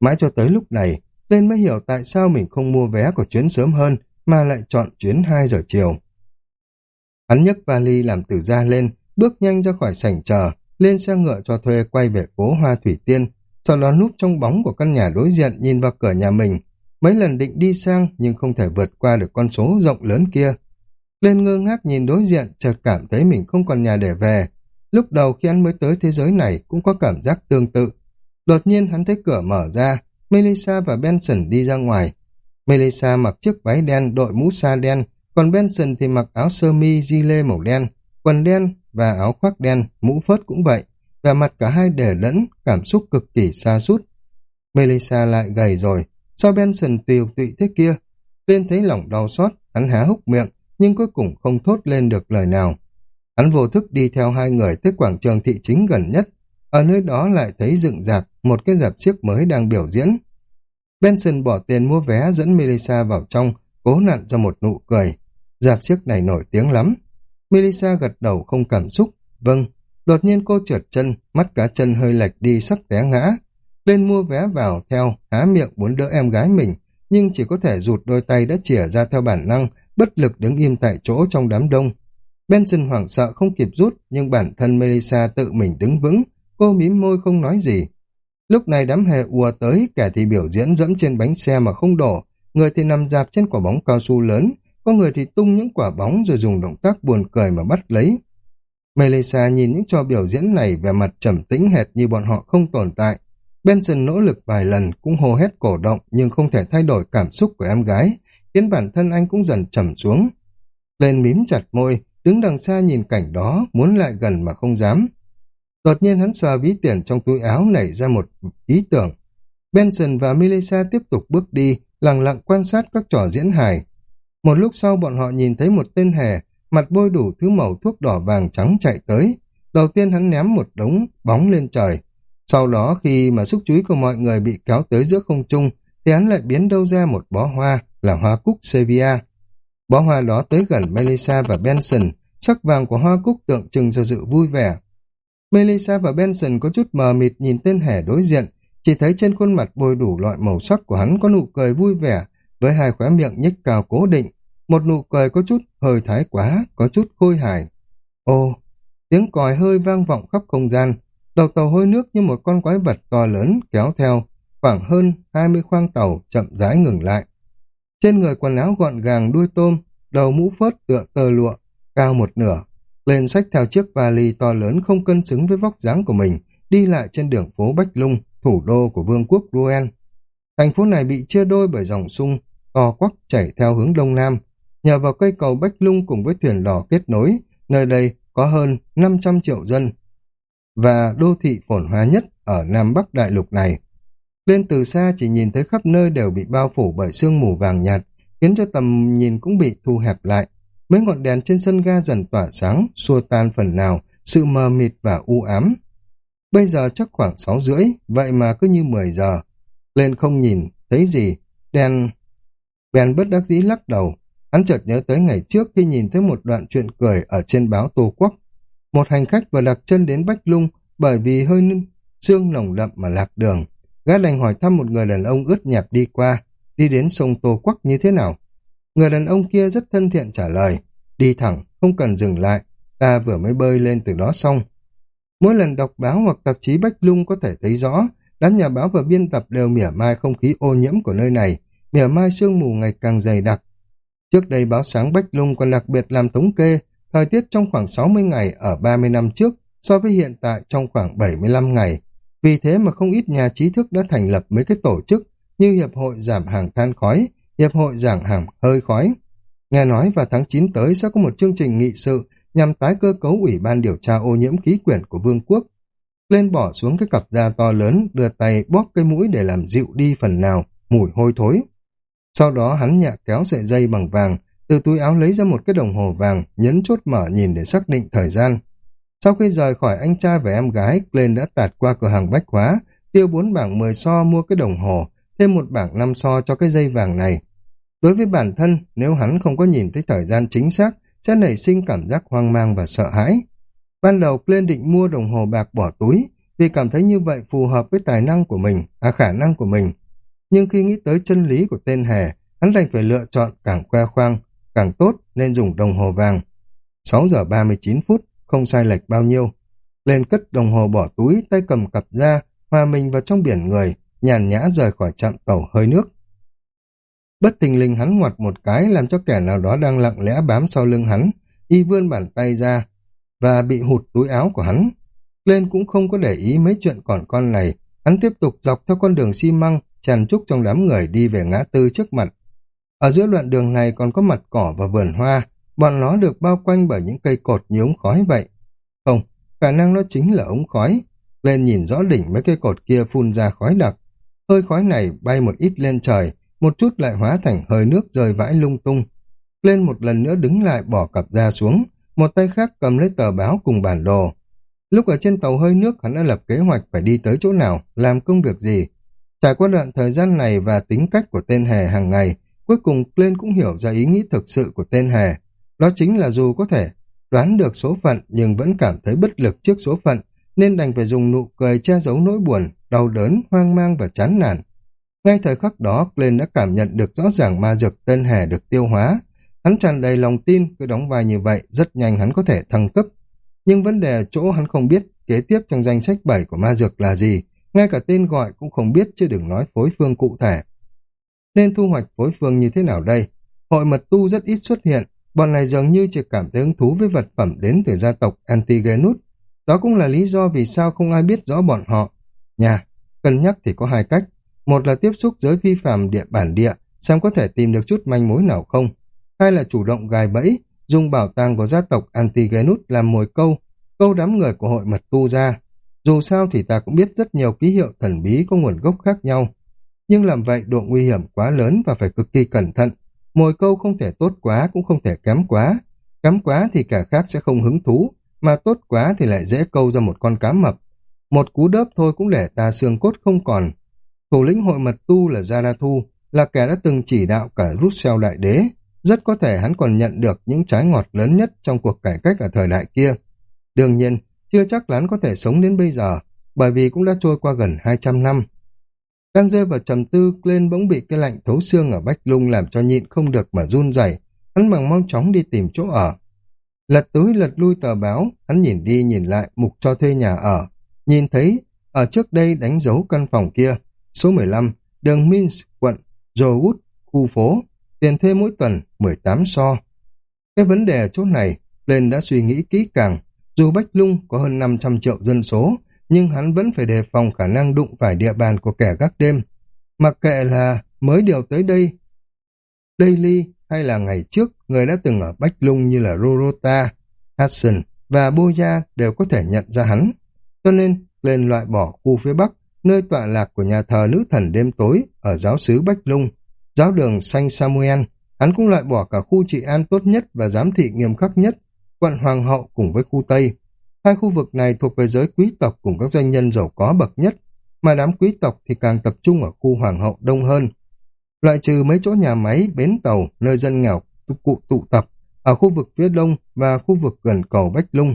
Mãi cho tới lúc này, lên mới hiểu tại sao mình không mua vé của chuyến sớm hơn mà lại chọn chuyến 2 giờ chiều. Hắn nhấc vali làm từ da lên, bước nhanh ra khỏi sảnh chờ, lên xe ngựa cho thuê quay về phố Hoa Thủy Tiên, sau đó núp trong bóng của căn nhà đối diện nhìn vào cửa nhà mình. Mấy lần định đi sang nhưng không thể vượt qua được con số rộng lớn kia. Lên ngơ ngác nhìn đối diện, chợt cảm thấy mình không còn nhà để về. Lúc đầu khi hắn mới tới thế giới này cũng có cảm giác tương tự. Đột nhiên hắn thấy cửa mở ra, Melissa và Benson đi ra ngoài. Melissa mặc chiếc váy đen đội mũ sa đen, còn Benson thì mặc áo sơ mi di lê màu đen. quần đen và áo khoác đen, mũ phớt cũng vậy, và mặt cả hai để lẫn, cảm xúc cực kỳ xa sút Melissa lại gầy rồi, sao Benson tiều tụy thế kia? Lên thấy lòng đau xót, hắn há hốc miệng, nhưng cuối cùng không thốt lên được lời nào. Hắn vô thức đi theo hai người tới quảng trường thị chính gần nhất, ở nơi đó lại thấy dựng dạp, một cái dạp xiếc mới đang biểu diễn. Benson bỏ tiền mua vé dẫn Melissa vào trong, cố nặn ra một nụ cười. Dạp xiếc này nổi tiếng lắm. Melissa gật đầu không cảm xúc. Vâng, đột nhiên cô trượt chân, mắt cá chân hơi lệch đi sắp té ngã. Lên mua vé vào theo, há miệng muốn đỡ em gái mình, nhưng chỉ có thể rụt đôi tay đã chìa ra theo bản năng, bất lực đứng im tại chỗ trong đám đông. Benson hoảng sợ không kịp rút, nhưng bản thân Melissa tự mình đứng vững, cô mím môi không nói gì. Lúc này đám hề ùa tới, kẻ thì biểu diễn dẫm trên bánh xe mà không đổ, người thì nằm dạp trên quả bóng cao su lớn, có người thì tung những quả bóng rồi dùng động tác buồn cười mà bắt lấy. Melissa nhìn những trò biểu diễn này vẻ mặt trầm tĩnh hệt như bọn họ không tồn tại. Benson nỗ lực vài lần cũng hô hét cổ động nhưng không thể thay đổi cảm xúc của em gái, khiến bản thân anh cũng dần trầm xuống. Lên mím chặt môi, đứng đằng xa nhìn cảnh đó, muốn lại gần mà không dám. Đột nhiên hắn sờ ví tiền trong túi áo nảy ra một ý tưởng. Benson và Melissa tiếp tục bước đi, lặng lặng quan sát các trò diễn hài. Một lúc sau bọn họ nhìn thấy một tên hề, mặt bôi đủ thứ màu thuốc đỏ vàng trắng chạy tới. Đầu tiên hắn ném một đống bóng lên trời. Sau đó khi mà xúc chúi của mọi người bị kéo tới giữa không trung, thì hắn lại biến đâu ra một bó hoa, là hoa cúc Sevilla. Bó hoa đó tới gần Melissa và Benson, sắc vàng của hoa cúc tượng trưng cho sự vui vẻ. Melissa và Benson có chút mờ mịt nhìn tên hẻ đối diện, chỉ thấy trên khuôn mặt bôi đủ loại màu sắc của hắn có nụ cười vui vẻ, với hai khóe miệng nhếch cao cố định, một nụ cười có chút hơi thái quá, có chút khôi hài. Ô, tiếng còi hơi vang vọng khắp không gian, đầu tàu hôi nước như một con quái vật to lớn kéo theo, khoảng hơn 20 khoang tàu chậm rãi ngừng lại. Trên người quần áo gọn gàng đuôi tôm, đầu mũ phớt tựa tờ lụa, cao một nửa, lên sách theo chiếc vali to lớn không cân xứng với vóc dáng của mình, đi lại trên đường phố Bách Lung, thủ đô của vương quốc Ruen. Thành phố này bị chia đôi bởi dòng sung, to quắc chảy theo hướng đông nam. Nhờ vào cây cầu Bách Lung cùng với thuyền đỏ kết nối, nơi đây có hơn 500 triệu dân và đô thị phồn hoa nhất ở Nam Bắc đại lục này. Lên từ xa chỉ nhìn thấy khắp nơi đều bị bao phủ bởi sương mù vàng nhạt, khiến cho tầm nhìn cũng bị thu hẹp lại. Mấy ngọn đèn trên sân ga dần tỏa sáng, xua tan phần nào, sự mờ mịt và u ám. Bây giờ chắc khoảng 6 rưỡi, vậy mà cứ như 10 giờ. Lên không nhìn, thấy gì, đèn... Bèn bất đắc dĩ lắc đầu. Hắn chợt nhớ tới ngày trước khi nhìn thấy một đoạn chuyện cười ở trên báo Tô Quốc. Một hành khách vừa đặt chân đến Bách Lung bởi vì hơi xương nồng đậm mà lạc đường. Gã đành hỏi thăm một người đàn ông ướt nhẹp đi qua, đi đến sông Tô Quắc như thế nào. Người đàn ông kia rất thân thiện trả lời, đi thẳng, không cần dừng lại, ta vừa mới bơi lên từ đó xong. Mỗi lần đọc báo hoặc tạp chí Bách Lung có thể thấy rõ, đám nhà báo và biên tập đều mỉa mai không khí ô nhiễm của nơi này, mỉa mai sương mù ngày càng dày đặc. Trước đây báo sáng Bách Lung còn đặc biệt làm thống kê thời tiết trong khoảng 60 ngày ở 30 năm trước so với hiện tại trong khoảng 75 ngày. Vì thế mà không ít nhà trí thức đã thành lập mấy cái tổ chức như Hiệp hội Giảm Hàng Than Khói, Hiệp hội Giảm Hàng Hơi Khói. Nghe nói vào tháng 9 tới sẽ có một chương trình nghị sự nhằm tái cơ cấu Ủy ban điều tra ô nhiễm khí quyển của Vương quốc. Lên bỏ xuống cái cặp da to lớn, đưa tay bóp cái mũi để làm dịu đi phần nào, mùi hôi thối. Sau đó hắn nhạ kéo sợi dây bằng vàng, từ túi áo lấy ra một cái đồng hồ vàng, nhấn chốt mở nhìn để xác định thời gian. Sau khi rời khỏi anh trai và em gái, Glenn đã tạt qua cửa hàng bách hóa, tiêu bốn bảng 10 so mua cái đồng hồ, thêm một bảng 5 so cho cái dây vàng này. Đối với bản thân, nếu hắn không có nhìn thấy thời gian chính xác, sẽ nảy sinh cảm giác hoang mang và sợ hãi. Ban đầu Glenn định mua đồng hồ bạc bỏ túi, vì cảm thấy như vậy phù hợp với tài năng của mình, à khả năng của mình. Nhưng khi nghĩ tới chân lý của tên hề, hắn đành phải lựa chọn càng khoe khoang, càng tốt nên dùng đồng hồ vàng. 6 giờ 39 phút, không sai lệch bao nhiêu. Lên cất đồng hồ bỏ túi, tay cầm cặp ra, hòa mình vào trong biển người, nhàn nhã rời khỏi trạm tàu hơi nước. Bất tình linh hắn ngoặt một cái làm cho kẻ nào đó đang lặng lẽ bám sau lưng hắn, y vươn bàn tay ra và bị hụt túi áo của hắn. Lên cũng không có để ý mấy chuyện còn con này, hắn tiếp tục dọc theo con đường xi măng, tràn trúc trong đám người đi về ngã tư trước mặt. Ở giữa đoạn đường này còn có mặt cỏ và vườn hoa, bọn nó được bao quanh bởi những cây cột như ống khói vậy. Không, khả năng nó chính là ống khói. Lên nhìn rõ đỉnh mấy cây cột kia phun ra khói đặc. Hơi khói này bay một ít lên trời, một chút lại hóa thành hơi nước rơi vãi lung tung. Lên một lần nữa đứng lại bỏ cặp ra xuống, một tay khác cầm lấy tờ báo cùng bản đồ. Lúc ở trên tàu hơi nước hắn đã lập kế hoạch phải đi tới chỗ nào, làm công việc gì. Trải qua đoạn thời gian này và tính cách của tên hề hàng ngày, cuối cùng lên cũng hiểu ra ý nghĩ thực sự của tên hề. Đó chính là dù có thể đoán được số phận nhưng vẫn cảm thấy bất lực trước số phận, nên đành phải dùng nụ cười che giấu nỗi buồn, đau đớn, hoang mang và chán nản. Ngay thời khắc đó, Glenn đã cảm nhận được rõ ràng ma dược tên hề được tiêu hóa. Hắn tràn đầy lòng tin, cứ đóng vai như vậy, rất nhanh hắn có thể thăng cấp. Nhưng vấn đề chỗ hắn không biết kế tiếp trong danh sách 7 của ma dược là gì, ngay cả tên gọi cũng không biết chứ đừng nói phối phương cụ thể. Nên thu hoạch phối phương như thế nào đây? Hội mật tu rất ít xuất hiện, bọn này dường như chỉ cảm thấy hứng thú với vật phẩm đến từ gia tộc Antigenus. Đó cũng là lý do vì sao không ai biết rõ bọn họ. Nhà, cân nhắc thì có hai cách. Một là tiếp xúc giới phi phạm địa bản địa, xem có thể tìm được chút manh mối nào không. Hai là chủ động gài bẫy, dùng bảo tàng của gia tộc Antigenus làm mồi câu, câu đám người của hội mật tu ra. Dù sao thì ta cũng biết rất nhiều ký hiệu thần bí có nguồn gốc khác nhau. Nhưng làm vậy độ nguy hiểm quá lớn và phải cực kỳ cẩn thận. Mồi câu không thể tốt quá cũng không thể kém quá. Kém quá thì cả khác sẽ không hứng thú, mà tốt quá thì lại dễ câu ra một con cá mập. Một cú đớp thôi cũng để ta xương cốt không còn. Thủ lĩnh hội mật tu là Zarathu, là kẻ đã từng chỉ đạo cả Russell đại đế. Rất có thể hắn còn nhận được những trái ngọt lớn nhất trong cuộc cải cách ở thời đại kia. Đương nhiên, chưa chắc lắn có thể sống đến bây giờ, bởi vì cũng đã trôi qua gần 200 năm. Đang rơi vào trầm tư, lên bỗng bị cái lạnh thấu xương ở Bách Lung làm cho nhịn không được mà run rẩy. Hắn bằng mau chóng đi tìm chỗ ở. Lật túi lật lui tờ báo, hắn nhìn đi nhìn lại mục cho thuê nhà ở. Nhìn thấy, ở trước đây đánh dấu căn phòng kia, số 15, đường Minsk, quận Jowood, khu phố, tiền thuê mỗi tuần 18 so. Cái vấn đề ở chỗ này, lên đã suy nghĩ kỹ càng, dù Bách Lung có hơn 500 triệu dân số, nhưng hắn vẫn phải đề phòng khả năng đụng phải địa bàn của kẻ gác đêm. Mặc kệ là mới điều tới đây, Daily hay là ngày trước người đã từng ở Bách Lung như là Rorota, Hudson và Boya đều có thể nhận ra hắn. Cho nên lên loại bỏ khu phía Bắc, nơi tọa lạc của nhà thờ nữ thần đêm tối ở giáo sứ Bách Lung, giáo đường Saint Samuel, hắn cũng loại bỏ cả khu trị an tốt nhất và giám thị nghiêm khắc nhất, quận Hoàng hậu cùng với khu Tây. Hai khu vực này thuộc về giới quý tộc cùng các doanh nhân giàu có bậc nhất, mà đám quý tộc thì càng tập trung ở khu Hoàng hậu đông hơn. Loại trừ mấy chỗ nhà máy, bến tàu, nơi dân nghèo cụ tụ tập ở khu vực phía đông và khu vực gần cầu Bách Lung.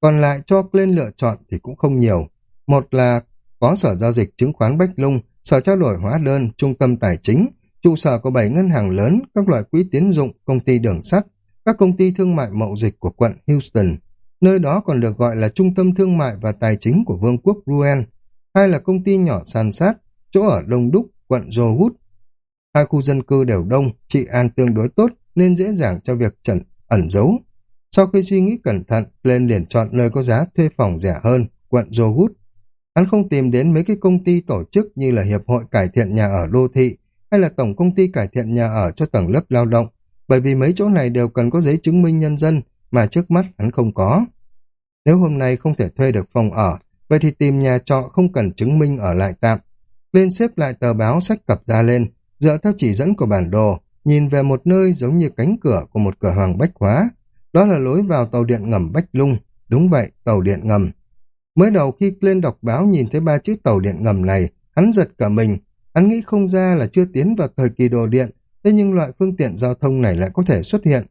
Còn lại cho lên lựa chọn thì cũng không nhiều. Một là có sở giao dịch chứng khoán Bách Lung, sở trao đổi hóa đơn, trung tâm tài chính, trụ sở của bảy ngân hàng lớn, các loại quỹ tiến dụng, công ty đường sắt, các công ty thương mại mậu dịch của quận Houston. Nơi đó còn được gọi là trung tâm thương mại và tài chính của vương quốc Ruen, hay là công ty nhỏ sàn sát, chỗ ở Đông Đúc, quận Jowood. Hai khu dân cư đều đông, trị an tương đối tốt nên dễ dàng cho việc trần ẩn giấu. Sau khi suy nghĩ cẩn thận, lên liền chọn nơi có giá thuê phòng rẻ hơn, quận Jowood. Hắn không tìm đến mấy cái công ty tổ chức như là Hiệp hội Cải thiện Nhà ở Đô Thị hay là Tổng Công ty Cải thiện Nhà ở cho tầng lớp lao động, bởi vì mấy chỗ này đều cần có giấy chứng minh nhân dân mà trước mắt hắn không có. Nếu hôm nay không thể thuê được phòng ở, vậy thì tìm nhà trọ không cần chứng minh ở lại tạm. Lên xếp lại tờ báo sách cặp ra lên, dựa theo chỉ dẫn của bản đồ, nhìn về một nơi giống như cánh cửa của một cửa hàng bách hóa. Đó là lối vào tàu điện ngầm Bách Lung. Đúng vậy, tàu điện ngầm. Mới đầu khi lên đọc báo nhìn thấy ba chiếc tàu điện ngầm này, hắn giật cả mình. Hắn nghĩ không ra là chưa tiến vào thời kỳ đồ điện, thế nhưng loại phương tiện giao thông này lại có thể xuất hiện.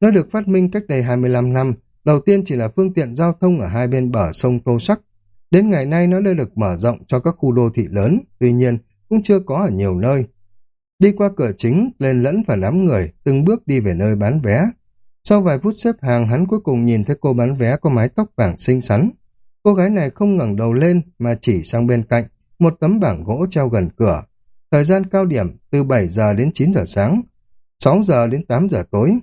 Nó được phát minh cách đây 25 năm, đầu tiên chỉ là phương tiện giao thông ở hai bên bờ sông Tô Sắc. Đến ngày nay nó đã được mở rộng cho các khu đô thị lớn, tuy nhiên cũng chưa có ở nhiều nơi. Đi qua cửa chính, lên lẫn và đám người, từng bước đi về nơi bán vé. Sau vài phút xếp hàng, hắn cuối cùng nhìn thấy cô bán vé có mái tóc vàng xinh xắn. Cô gái này không ngẩng đầu lên mà chỉ sang bên cạnh, một tấm bảng gỗ treo gần cửa. Thời gian cao điểm từ 7 giờ đến 9 giờ sáng, 6 giờ đến 8 giờ tối.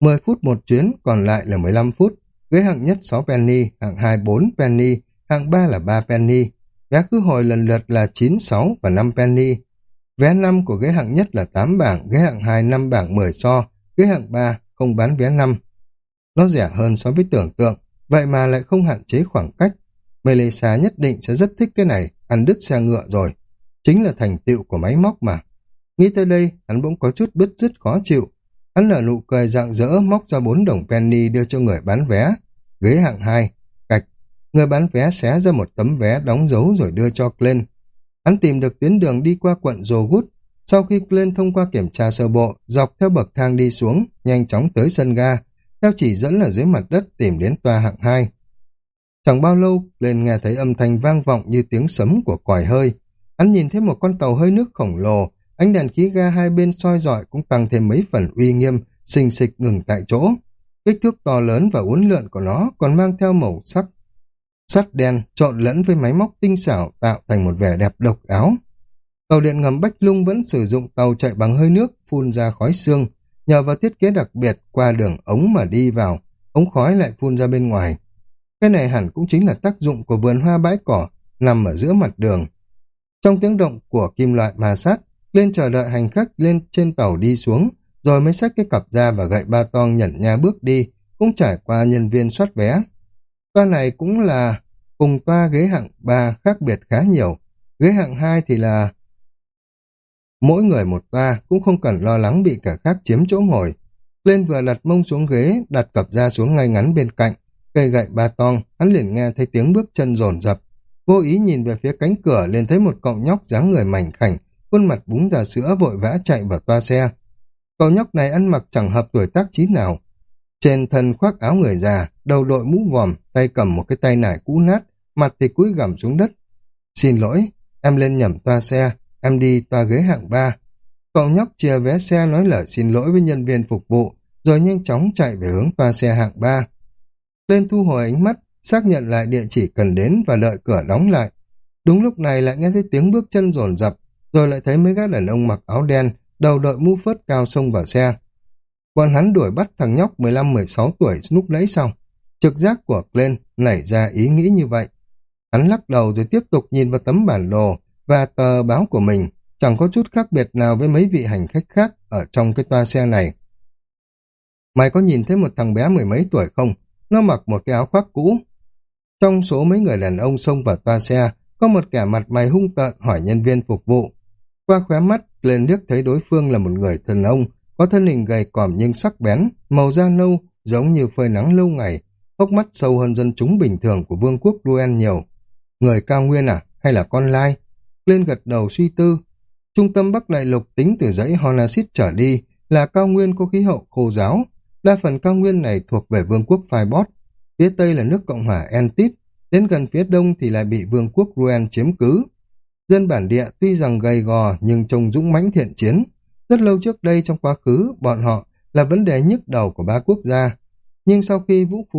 10 phút một chuyến, còn lại là 15 phút. Ghế hạng nhất 6 penny, hạng 2 4 penny, hạng 3 là 3 penny. Vé khứ hồi lần lượt là 9, 6 và 5 penny. Vé 5 của ghế hạng nhất là 8 bảng, ghế hạng 2 5 bảng 10 so, ghế hạng 3 không bán vé năm. Nó rẻ hơn so với tưởng tượng, vậy mà lại không hạn chế khoảng cách. Melissa nhất định sẽ rất thích cái này, ăn đứt xe ngựa rồi. Chính là thành tựu của máy móc mà. Nghĩ tới đây, hắn bỗng có chút bứt rứt khó chịu. Hắn nở nụ cười dạng dỡ móc ra bốn đồng penny đưa cho người bán vé. Ghế hạng hai, cạch. Người bán vé xé ra một tấm vé đóng dấu rồi đưa cho Glenn. Hắn tìm được tuyến đường đi qua quận Jogut. Sau khi Glenn thông qua kiểm tra sơ bộ, dọc theo bậc thang đi xuống, nhanh chóng tới sân ga, theo chỉ dẫn là dưới mặt đất tìm đến toa hạng hai. Chẳng bao lâu, Glenn nghe thấy âm thanh vang vọng như tiếng sấm của còi hơi. Hắn nhìn thấy một con tàu hơi nước khổng lồ, ánh đèn khí ga hai bên soi dọi cũng tăng thêm mấy phần uy nghiêm, xình xịch ngừng tại chỗ. Kích thước to lớn và uốn lượn của nó còn mang theo màu sắc sắt đen trộn lẫn với máy móc tinh xảo tạo thành một vẻ đẹp độc đáo. Tàu điện ngầm Bách Lung vẫn sử dụng tàu chạy bằng hơi nước phun ra khói xương, nhờ vào thiết kế đặc biệt qua đường ống mà đi vào, ống khói lại phun ra bên ngoài. Cái này hẳn cũng chính là tác dụng của vườn hoa bãi cỏ nằm ở giữa mặt đường. Trong tiếng động của kim loại ma sát, lên chờ đợi hành khách lên trên tàu đi xuống, rồi mới xách cái cặp ra và gậy ba toang nhẩn nha bước đi, cũng trải qua nhân viên soát vé. Toa này cũng là cùng toa ghế hạng 3 khác biệt khá nhiều. Ghế hạng 2 thì là mỗi người một toa cũng không cần lo lắng bị cả khác chiếm chỗ ngồi. Lên vừa đặt mông xuống ghế, đặt cặp ra xuống ngay ngắn bên cạnh, cây gậy ba tong, hắn liền nghe thấy tiếng bước chân rồn rập. Vô ý nhìn về phía cánh cửa liền thấy một cậu nhóc dáng người mảnh khảnh, khuôn mặt búng ra sữa vội vã chạy vào toa xe. Cậu nhóc này ăn mặc chẳng hợp tuổi tác trí nào. Trên thân khoác áo người già, đầu đội mũ vòm, tay cầm một cái tay nải cũ nát, mặt thì cúi gằm xuống đất. Xin lỗi, em lên nhầm toa xe, em đi toa ghế hạng ba. Cậu nhóc chia vé xe nói lời xin lỗi với nhân viên phục vụ, rồi nhanh chóng chạy về hướng toa xe hạng ba. Lên thu hồi ánh mắt, xác nhận lại địa chỉ cần đến và đợi cửa đóng lại. Đúng lúc này lại nghe thấy tiếng bước chân rồn rập, rồi lại thấy mấy gã đàn ông mặc áo đen, đầu đội mũ phớt cao xông vào xe. Bọn hắn đuổi bắt thằng nhóc 15-16 tuổi lúc nãy xong. Trực giác của Glenn nảy ra ý nghĩ như vậy. Hắn lắc đầu rồi tiếp tục nhìn vào tấm bản đồ và tờ báo của mình, chẳng có chút khác biệt nào với mấy vị hành khách khác ở trong cái toa xe này. Mày có nhìn thấy một thằng bé mười mấy tuổi không? Nó mặc một cái áo khoác cũ. Trong số mấy người đàn ông xông vào toa xe, có một kẻ mặt mày hung tợn hỏi nhân viên phục vụ. Qua khóe mắt, lên liếc thấy đối phương là một người thần ông, có thân hình gầy còm nhưng sắc bén, màu da nâu, giống như phơi nắng lâu ngày, hốc mắt sâu hơn dân chúng bình thường của vương quốc Ruen nhiều. Người cao nguyên à? Hay là con lai? Lên gật đầu suy tư. Trung tâm Bắc Đại Lục tính từ dãy Honasit trở đi là cao nguyên có khí hậu khô giáo. Đa phần cao nguyên này thuộc về vương quốc Phai-Bot. Phía tây là nước Cộng hòa Entit, đến gần phía đông thì lại bị vương quốc Ruen chiếm cứ. Dân bản địa tuy rằng gầy gò nhưng trông dũng mãnh thiện chiến. Rất lâu trước đây trong quá khứ, bọn họ là vấn đề nhức đầu của ba quốc gia. Nhưng sau khi vũ, khí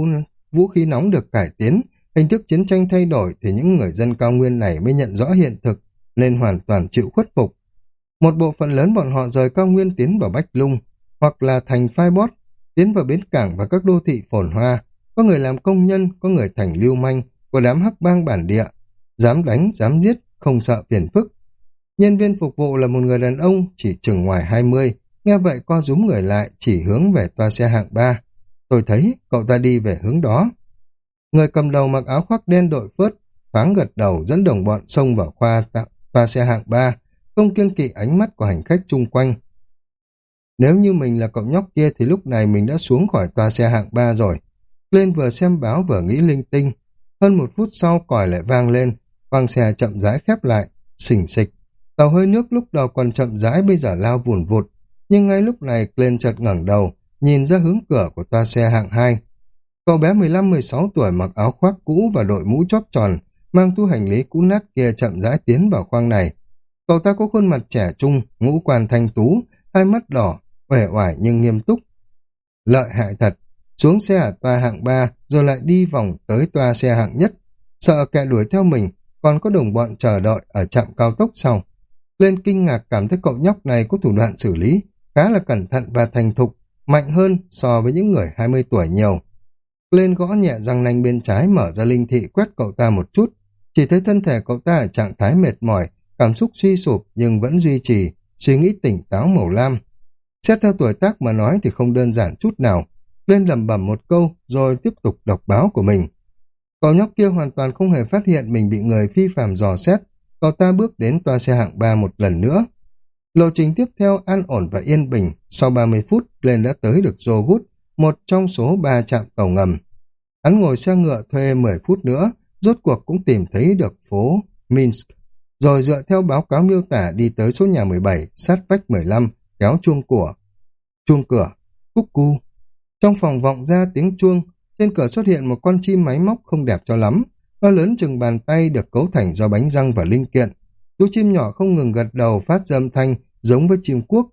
vũ khí nóng được cải tiến, hình thức chiến tranh thay đổi thì những người dân cao nguyên này mới nhận rõ hiện thực, nên hoàn toàn chịu khuất phục. Một bộ phận lớn bọn họ rời cao nguyên tiến vào Bách Lung, hoặc là thành Phai Bót, tiến vào bến cảng và các đô thị phồn hoa, có người làm công nhân, có người thành lưu manh của đám hắc bang bản địa, dám đánh, dám giết, không sợ phiền phức. Nhân viên phục vụ là một người đàn ông chỉ chừng ngoài 20, nghe vậy co rúm người lại chỉ hướng về toa xe hạng 3. Tôi thấy cậu ta đi về hướng đó. Người cầm đầu mặc áo khoác đen đội phớt, thoáng gật đầu dẫn đồng bọn xông vào khoa toa xe hạng 3, không kiêng kỵ ánh mắt của hành khách chung quanh. Nếu như mình là cậu nhóc kia thì lúc này mình đã xuống khỏi toa xe hạng 3 rồi. Lên vừa xem báo vừa nghĩ linh tinh. Hơn một phút sau còi lại vang lên, khoang xe chậm rãi khép lại, xỉnh xịch. Tàu hơi nước lúc đầu còn chậm rãi bây giờ lao vùn vụt, nhưng ngay lúc này lên chợt ngẩng đầu, nhìn ra hướng cửa của toa xe hạng 2. Cậu bé 15-16 tuổi mặc áo khoác cũ và đội mũ chóp tròn, mang tu hành lý cũ nát kia chậm rãi tiến vào khoang này. Cậu ta có khuôn mặt trẻ trung, ngũ quan thanh tú, hai mắt đỏ, uể oải nhưng nghiêm túc. Lợi hại thật, xuống xe ở toa hạng 3 rồi lại đi vòng tới toa xe hạng nhất. Sợ kẻ đuổi theo mình, còn có đồng bọn chờ đợi ở trạm cao tốc sau. Lên kinh ngạc cảm thấy cậu nhóc này có thủ đoạn xử lý, khá là cẩn thận và thành thục, mạnh hơn so với những người 20 tuổi nhiều. Lên gõ nhẹ răng nanh bên trái mở ra linh thị quét cậu ta một chút, chỉ thấy thân thể cậu ta ở trạng thái mệt mỏi, cảm xúc suy sụp nhưng vẫn duy trì, suy nghĩ tỉnh táo màu lam. Xét theo tuổi tác mà nói thì không đơn giản chút nào. Lên lẩm bẩm một câu rồi tiếp tục đọc báo của mình. Cậu nhóc kia hoàn toàn không hề phát hiện mình bị người phi phạm dò xét. Cậu ta bước đến toa xe hạng ba một lần nữa. Lộ trình tiếp theo an ổn và yên bình. Sau 30 phút, lên đã tới được Jogut, một trong số ba trạm tàu ngầm. Hắn ngồi xe ngựa thuê 10 phút nữa, rốt cuộc cũng tìm thấy được phố Minsk. Rồi dựa theo báo cáo miêu tả đi tới số nhà 17, sát vách 15, kéo chuông của. Chuông cửa, cúc cu. Trong phòng vọng ra tiếng chuông, trên cửa xuất hiện một con chim máy móc không đẹp cho lắm. Nó lớn chừng bàn tay được cấu thành do bánh răng và linh kiện. Chú chim nhỏ không ngừng gật đầu phát dâm thanh giống với chim quốc.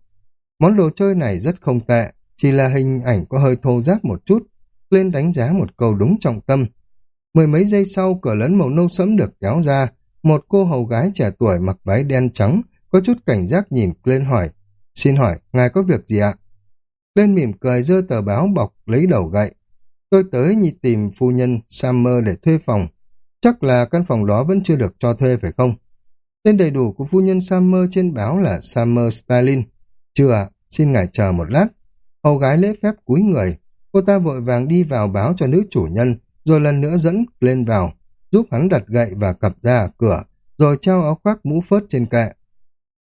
Món đồ chơi này rất không tệ, chỉ là hình ảnh có hơi thô ráp một chút. Lên đánh giá một câu đúng trọng tâm. Mười mấy giây sau, cửa lớn màu nâu sẫm được kéo ra. Một cô hầu gái trẻ tuổi mặc váy đen trắng, có chút cảnh giác nhìn lên hỏi. Xin hỏi, ngài có việc gì ạ? Lên mỉm cười dơ tờ báo bọc lấy đầu gậy. Tôi tới nhị tìm phu nhân Summer để thuê phòng. Chắc là căn phòng đó vẫn chưa được cho thuê phải không? Tên đầy đủ của phu nhân Summer trên báo là Summer Stalin. Chưa ạ, xin ngài chờ một lát. Hầu gái lễ phép cúi người. Cô ta vội vàng đi vào báo cho nữ chủ nhân, rồi lần nữa dẫn lên vào, giúp hắn đặt gậy và cặp ra ở cửa, rồi treo áo khoác mũ phớt trên kệ.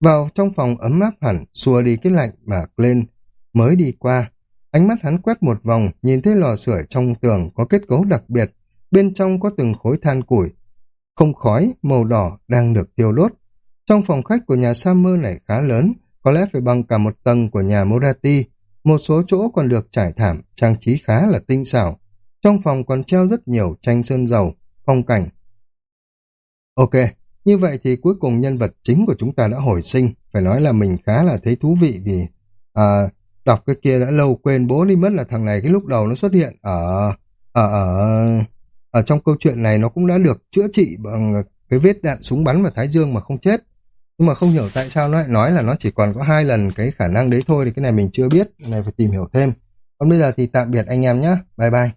Vào trong phòng ấm áp hẳn, xua đi cái lạnh mà lên mới đi qua. Ánh mắt hắn quét một vòng, nhìn thấy lò sưởi trong tường có kết cấu đặc biệt, bên trong có từng khối than củi. Không khói, màu đỏ đang được tiêu đốt. Trong phòng khách của nhà Summer này khá lớn, có lẽ phải bằng cả một tầng của nhà Morati. Một số chỗ còn được trải thảm, trang trí khá là tinh xảo. Trong phòng còn treo rất nhiều tranh sơn dầu, phong cảnh. Ok, như vậy thì cuối cùng nhân vật chính của chúng ta đã hồi sinh. Phải nói là mình khá là thấy thú vị vì à, đọc cái kia đã lâu quên, bố đi mất là thằng này, cái lúc đầu nó xuất hiện ở ở ở ở trong câu chuyện này nó cũng đã được chữa trị bằng cái vết đạn súng bắn vào thái dương mà không chết. Nhưng mà không hiểu tại sao nó lại nói là nó chỉ còn có hai lần cái khả năng đấy thôi thì cái này mình chưa biết, cái này phải tìm hiểu thêm. Còn bây giờ thì tạm biệt anh em nhé bye bye.